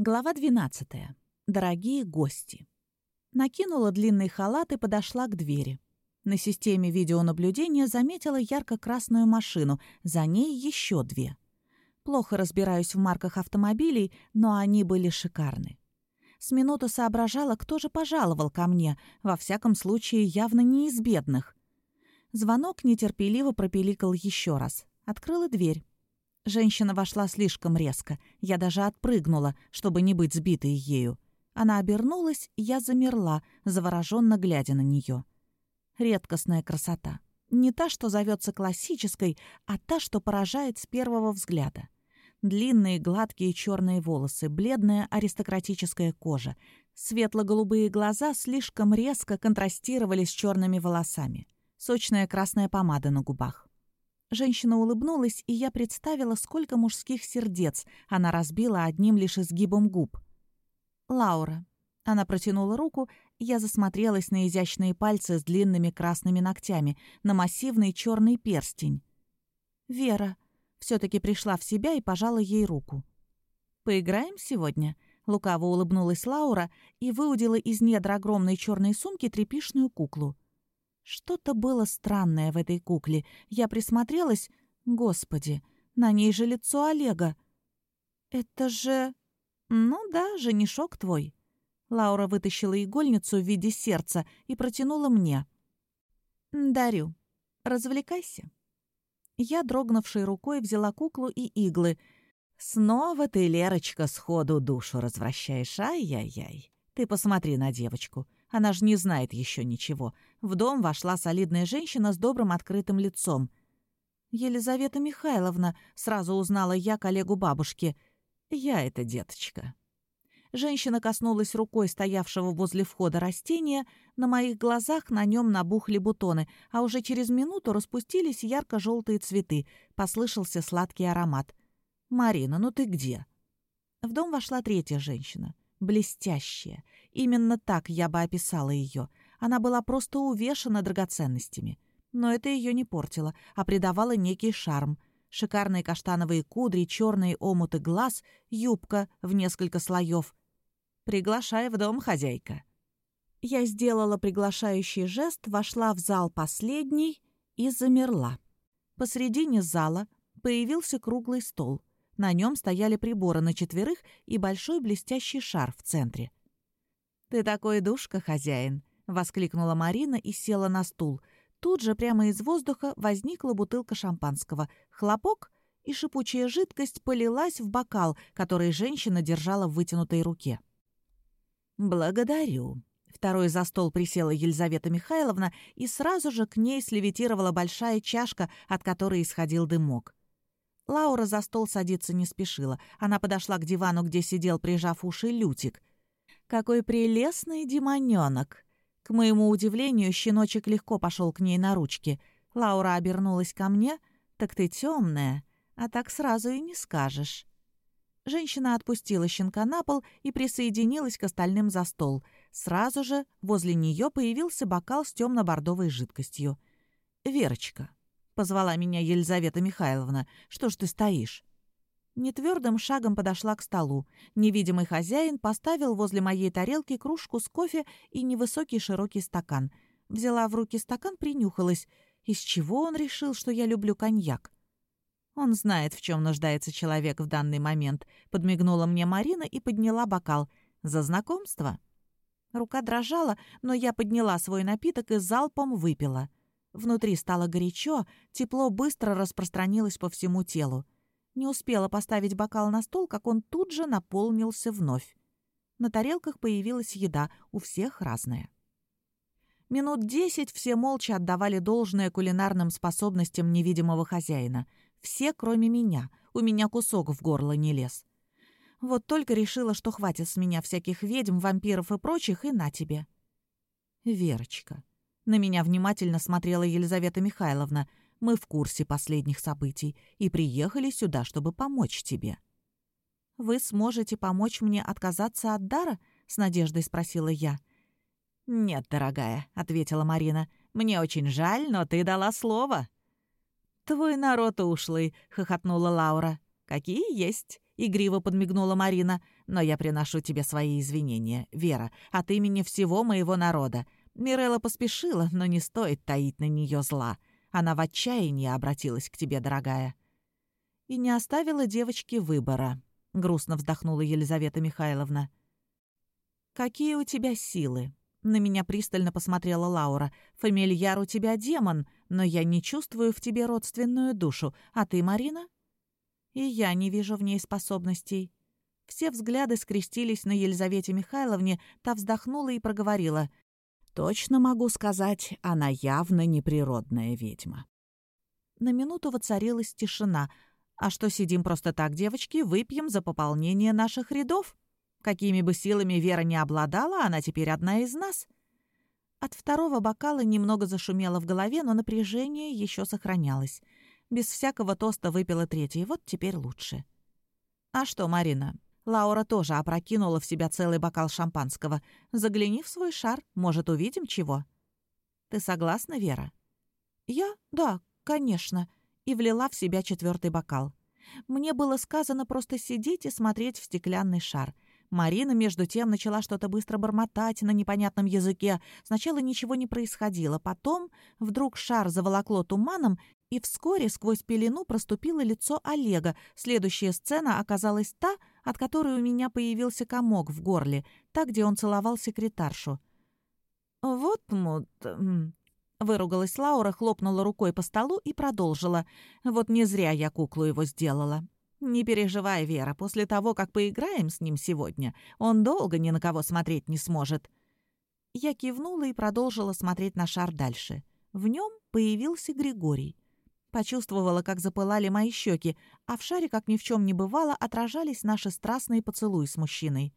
Глава 12. Дорогие гости. Накинула длинный халат и подошла к двери. На системе видеонаблюдения заметила ярко-красную машину, за ней еще две. Плохо разбираюсь в марках автомобилей, но они были шикарны. С минуту соображала, кто же пожаловал ко мне, во всяком случае явно не из бедных. Звонок нетерпеливо пропеликал еще раз. Открыла дверь. Женщина вошла слишком резко. Я даже отпрыгнула, чтобы не быть сбитой ею. Она обернулась, я замерла, завороженно глядя на нее. Редкостная красота. Не та, что зовется классической, а та, что поражает с первого взгляда. Длинные гладкие черные волосы, бледная аристократическая кожа, светло-голубые глаза слишком резко контрастировали с черными волосами, сочная красная помада на губах. Женщина улыбнулась, и я представила, сколько мужских сердец она разбила одним лишь изгибом губ. «Лаура». Она протянула руку, я засмотрелась на изящные пальцы с длинными красными ногтями, на массивный черный перстень. «Вера». все-таки пришла в себя и пожала ей руку. «Поиграем сегодня?» Лукаво улыбнулась Лаура и выудила из недр огромной черной сумки тряпишную куклу — что-то было странное в этой кукле. Я присмотрелась. Господи, на ней же лицо Олега. Это же... Ну да, женишок твой. Лаура вытащила игольницу в виде сердца и протянула мне. «Дарю. Развлекайся». Я, дрогнувшей рукой, взяла куклу и иглы. «Снова ты, Лерочка, сходу душу развращаешь. Ай-яй-яй. Ты посмотри на девочку. Она же не знает еще ничего. В дом вошла солидная женщина с добрым открытым лицом. «Елизавета Михайловна», — сразу узнала я коллегу бабушки. «Я это, деточка». Женщина коснулась рукой стоявшего возле входа растения, на моих глазах на нем набухли бутоны, а уже через минуту распустились ярко-желтые цветы, послышался сладкий аромат. «Марина, ну ты где?» В дом вошла третья женщина, блестящая, Именно так я бы описала ее. Она была просто увешана драгоценностями. Но это ее не портило, а придавало некий шарм. Шикарные каштановые кудри, черные омуты глаз, юбка в несколько слоев. «Приглашай в дом, хозяйка». Я сделала приглашающий жест, вошла в зал последний и замерла. Посредине зала появился круглый стол. На нем стояли приборы на четверых и большой блестящий шар в центре. «Ты такой душка, хозяин!» — воскликнула Марина и села на стул. Тут же прямо из воздуха возникла бутылка шампанского. Хлопок, и шипучая жидкость полилась в бокал, который женщина держала в вытянутой руке. «Благодарю». Второй за стол присела Елизавета Михайловна, и сразу же к ней слевитировала большая чашка, от которой исходил дымок. Лаура за стол садиться не спешила. Она подошла к дивану, где сидел, прижав уши, Лютик. Какой прелестный демонёнок!» К моему удивлению, щеночек легко пошел к ней на ручки. Лаура обернулась ко мне. «Так ты темная, а так сразу и не скажешь». Женщина отпустила щенка на пол и присоединилась к остальным за стол. Сразу же возле нее появился бокал с темно-бордовой жидкостью. «Верочка», — позвала меня Елизавета Михайловна, — «что ж ты стоишь?» Нетвердым шагом подошла к столу. Невидимый хозяин поставил возле моей тарелки кружку с кофе и невысокий широкий стакан. Взяла в руки стакан, принюхалась. Из чего он решил, что я люблю коньяк? Он знает, в чем нуждается человек в данный момент. Подмигнула мне Марина и подняла бокал. За знакомство? Рука дрожала, но я подняла свой напиток и залпом выпила. Внутри стало горячо, тепло быстро распространилось по всему телу. Не успела поставить бокал на стол, как он тут же наполнился вновь. На тарелках появилась еда, у всех разная. Минут десять все молча отдавали должное кулинарным способностям невидимого хозяина. Все, кроме меня. У меня кусок в горло не лез. Вот только решила, что хватит с меня всяких ведьм, вампиров и прочих, и на тебе. Верочка. На меня внимательно смотрела Елизавета Михайловна. Мы в курсе последних событий и приехали сюда, чтобы помочь тебе». «Вы сможете помочь мне отказаться от дара?» — с надеждой спросила я. «Нет, дорогая», — ответила Марина. «Мне очень жаль, но ты дала слово». «Твой народ ушлый», — хохотнула Лаура. «Какие есть. игриво подмигнула Марина. «Но я приношу тебе свои извинения, Вера, от имени всего моего народа. Мирелла поспешила, но не стоит таить на нее зла. Она в отчаянии обратилась к тебе, дорогая». И не оставила девочке выбора, — грустно вздохнула Елизавета Михайловна. «Какие у тебя силы?» На меня пристально посмотрела Лаура. «Фамильяр у тебя демон, но я не чувствую в тебе родственную душу. А ты, Марина?» «И я не вижу в ней способностей». Все взгляды скрестились на Елизавете Михайловне, та вздохнула и проговорила. «Точно могу сказать, она явно неприродная ведьма». На минуту воцарилась тишина. «А что сидим просто так, девочки, выпьем за пополнение наших рядов?» Какими бы силами Вера не обладала, она теперь одна из нас. От второго бокала немного зашумело в голове, но напряжение еще сохранялось. Без всякого тоста выпила третий, вот теперь лучше. «А что, Марина?» Лаура тоже опрокинула в себя целый бокал шампанского. «Загляни в свой шар, может, увидим чего?» «Ты согласна, Вера?» «Я? Да, конечно», и влила в себя четвертый бокал. Мне было сказано просто сидеть и смотреть в стеклянный шар — Марина, между тем, начала что-то быстро бормотать на непонятном языке. Сначала ничего не происходило, потом вдруг шар заволокло туманом, и вскоре сквозь пелену проступило лицо Олега. Следующая сцена оказалась та, от которой у меня появился комок в горле, та, где он целовал секретаршу. «Вот мут...» Выругалась Лаура, хлопнула рукой по столу и продолжила. «Вот не зря я куклу его сделала. «Не переживай, Вера, после того, как поиграем с ним сегодня, он долго ни на кого смотреть не сможет». Я кивнула и продолжила смотреть на шар дальше. В нем появился Григорий. Почувствовала, как запылали мои щеки, а в шаре, как ни в чем не бывало, отражались наши страстные поцелуи с мужчиной.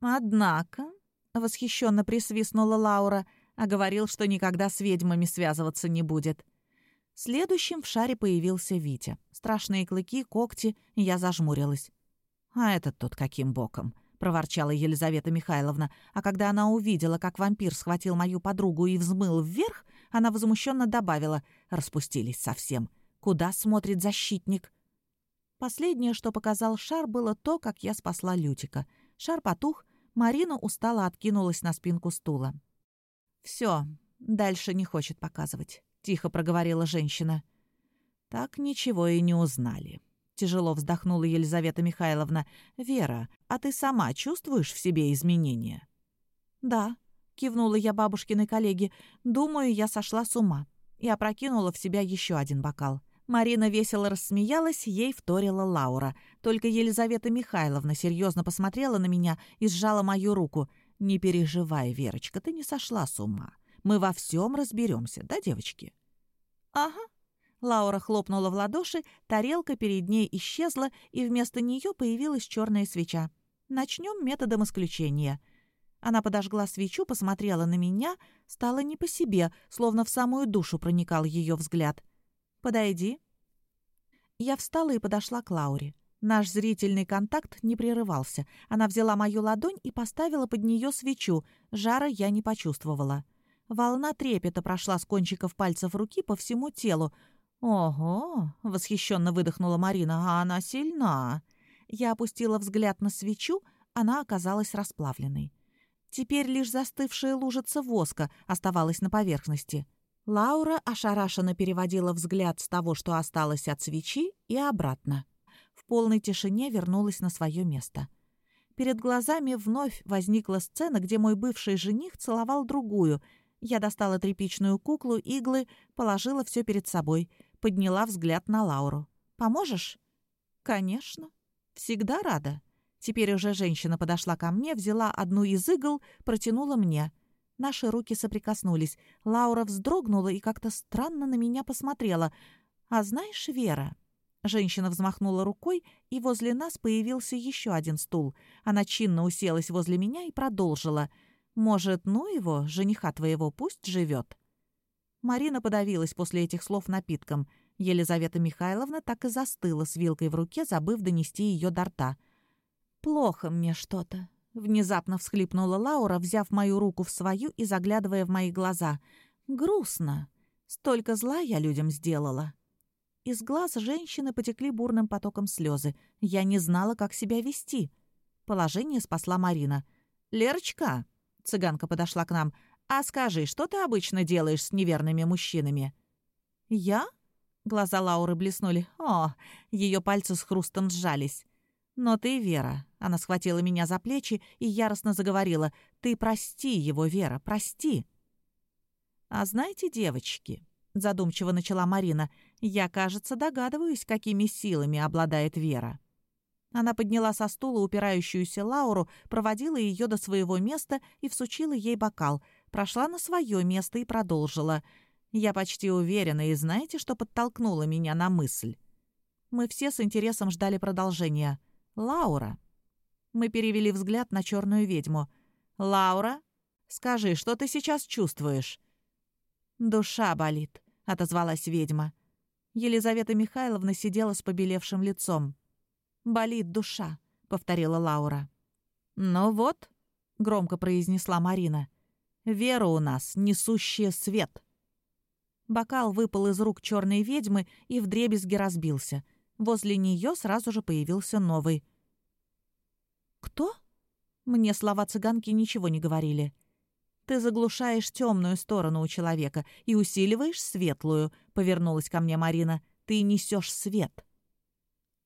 «Однако», — восхищенно присвистнула Лаура, а говорил, что никогда с ведьмами связываться не будет. Следующим в шаре появился Витя. Страшные клыки, когти, я зажмурилась. «А этот тут каким боком?» — проворчала Елизавета Михайловна. А когда она увидела, как вампир схватил мою подругу и взмыл вверх, она возмущенно добавила «Распустились совсем. Куда смотрит защитник?» Последнее, что показал шар, было то, как я спасла Лютика. Шар потух, Марина устало откинулась на спинку стула. «Все, дальше не хочет показывать. — тихо проговорила женщина. «Так ничего и не узнали». Тяжело вздохнула Елизавета Михайловна. «Вера, а ты сама чувствуешь в себе изменения?» «Да», — кивнула я бабушкиной коллеге. «Думаю, я сошла с ума». И опрокинула в себя еще один бокал. Марина весело рассмеялась, ей вторила Лаура. Только Елизавета Михайловна серьезно посмотрела на меня и сжала мою руку. «Не переживай, Верочка, ты не сошла с ума. Мы во всем разберемся, да, девочки?» «Ага». Лаура хлопнула в ладоши, тарелка перед ней исчезла, и вместо нее появилась черная свеча. «Начнем методом исключения». Она подожгла свечу, посмотрела на меня, стала не по себе, словно в самую душу проникал ее взгляд. «Подойди». Я встала и подошла к Лауре. Наш зрительный контакт не прерывался. Она взяла мою ладонь и поставила под нее свечу. Жара я не почувствовала. Волна трепета прошла с кончиков пальцев руки по всему телу. «Ого!» — восхищенно выдохнула Марина. «А она сильна!» Я опустила взгляд на свечу, она оказалась расплавленной. Теперь лишь застывшая лужица воска оставалась на поверхности. Лаура ошарашенно переводила взгляд с того, что осталось от свечи, и обратно. В полной тишине вернулась на свое место. Перед глазами вновь возникла сцена, где мой бывший жених целовал другую — я достала тряпичную куклу, иглы, положила все перед собой, подняла взгляд на Лауру. «Поможешь?» «Конечно. Всегда рада». Теперь уже женщина подошла ко мне, взяла одну из игл, протянула мне. Наши руки соприкоснулись. Лаура вздрогнула и как-то странно на меня посмотрела. «А знаешь, Вера...» Женщина взмахнула рукой, и возле нас появился еще один стул. Она чинно уселась возле меня и продолжила — может, ну его, жениха твоего, пусть живет. Марина подавилась после этих слов напитком. Елизавета Михайловна так и застыла с вилкой в руке, забыв донести ее до рта. «Плохо мне что-то», — внезапно всхлипнула Лаура, взяв мою руку в свою и заглядывая в мои глаза. «Грустно. Столько зла я людям сделала». Из глаз женщины потекли бурным потоком слезы. Я не знала, как себя вести. Положение спасла Марина. «Лерочка!» — цыганка подошла к нам. «А скажи, что ты обычно делаешь с неверными мужчинами?» «Я?» — глаза Лауры блеснули. «О!» — ее пальцы с хрустом сжались. «Но ты, Вера...» — она схватила меня за плечи и яростно заговорила. «Ты прости его, Вера, прости!» «А знаете, девочки...» — задумчиво начала Марина. «Я, кажется, догадываюсь, какими силами обладает Вера». Она подняла со стула упирающуюся Лауру, проводила ее до своего места и всучила ей бокал. Прошла на свое место и продолжила. «Я почти уверена, и знаете, что подтолкнуло меня на мысль?» Мы все с интересом ждали продолжения. «Лаура». Мы перевели взгляд на черную ведьму. «Лаура, скажи, что ты сейчас чувствуешь?» «Душа болит», — отозвалась ведьма. Елизавета Михайловна сидела с побелевшим лицом. «Болит душа», — повторила Лаура. «Ну вот», — громко произнесла Марина, — «вера у нас, несущая свет». Бокал выпал из рук черной ведьмы и вдребезги разбился. Возле нее сразу же появился новый. «Кто?» Мне слова цыганки ничего не говорили. «Ты заглушаешь темную сторону у человека и усиливаешь светлую», — повернулась ко мне Марина. «Ты несешь свет».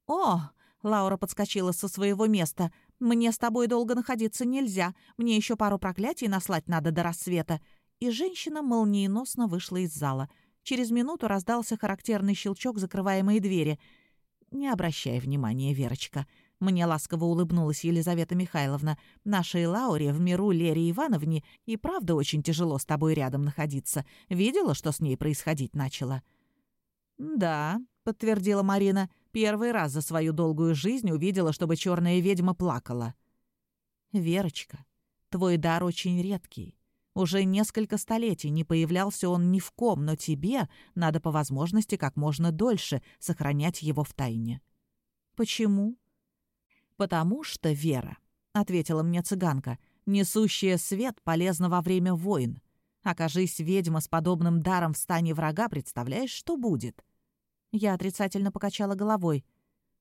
«О!» Лаура подскочила со своего места. «Мне с тобой долго находиться нельзя. Мне еще пару проклятий наслать надо до рассвета». И женщина молниеносно вышла из зала. Через минуту раздался характерный щелчок закрываемой двери. «Не обращай внимания, Верочка». Мне ласково улыбнулась Елизавета Михайловна. «Нашей Лауре в миру Лере Ивановне и правда очень тяжело с тобой рядом находиться. Видела, что с ней происходить начало?» «Да», — подтвердила Марина. Первый раз за свою долгую жизнь увидела, чтобы черная ведьма плакала. «Верочка, твой дар очень редкий. Уже несколько столетий не появлялся он ни в ком, но тебе надо по возможности как можно дольше сохранять его в тайне». «Почему?» «Потому что, Вера», — ответила мне цыганка, — «несущая свет полезна во время войн. Окажись ведьма с подобным даром в стане врага, представляешь, что будет?» Я отрицательно покачала головой.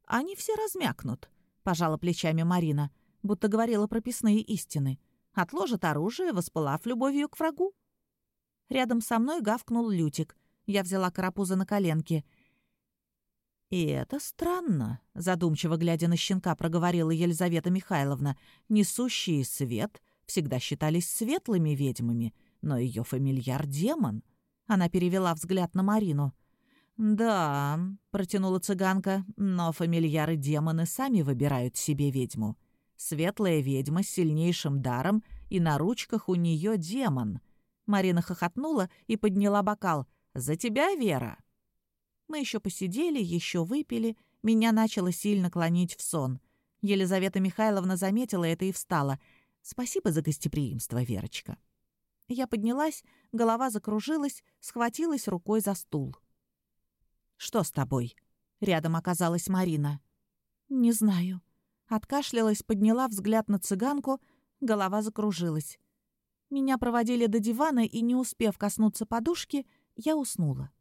«Они все размякнут», — пожала плечами Марина, будто говорила прописные истины. «Отложат оружие, воспылав любовью к врагу». Рядом со мной гавкнул Лютик. Я взяла карапуза на коленки. «И это странно», — задумчиво глядя на щенка, проговорила Елизавета Михайловна. «Несущие свет всегда считались светлыми ведьмами, но ее фамильяр — демон». Она перевела взгляд на Марину. «Да», — протянула цыганка, — «но фамильяры-демоны сами выбирают себе ведьму. Светлая ведьма с сильнейшим даром, и на ручках у нее демон». Марина хохотнула и подняла бокал. «За тебя, Вера!» Мы еще посидели, еще выпили. Меня начало сильно клонить в сон. Елизавета Михайловна заметила это и встала. «Спасибо за гостеприимство, Верочка». Я поднялась, голова закружилась, схватилась рукой за стул. «Что с тобой?» Рядом оказалась Марина. «Не знаю». Откашлялась, подняла взгляд на цыганку, голова закружилась. Меня проводили до дивана, и, не успев коснуться подушки, я уснула.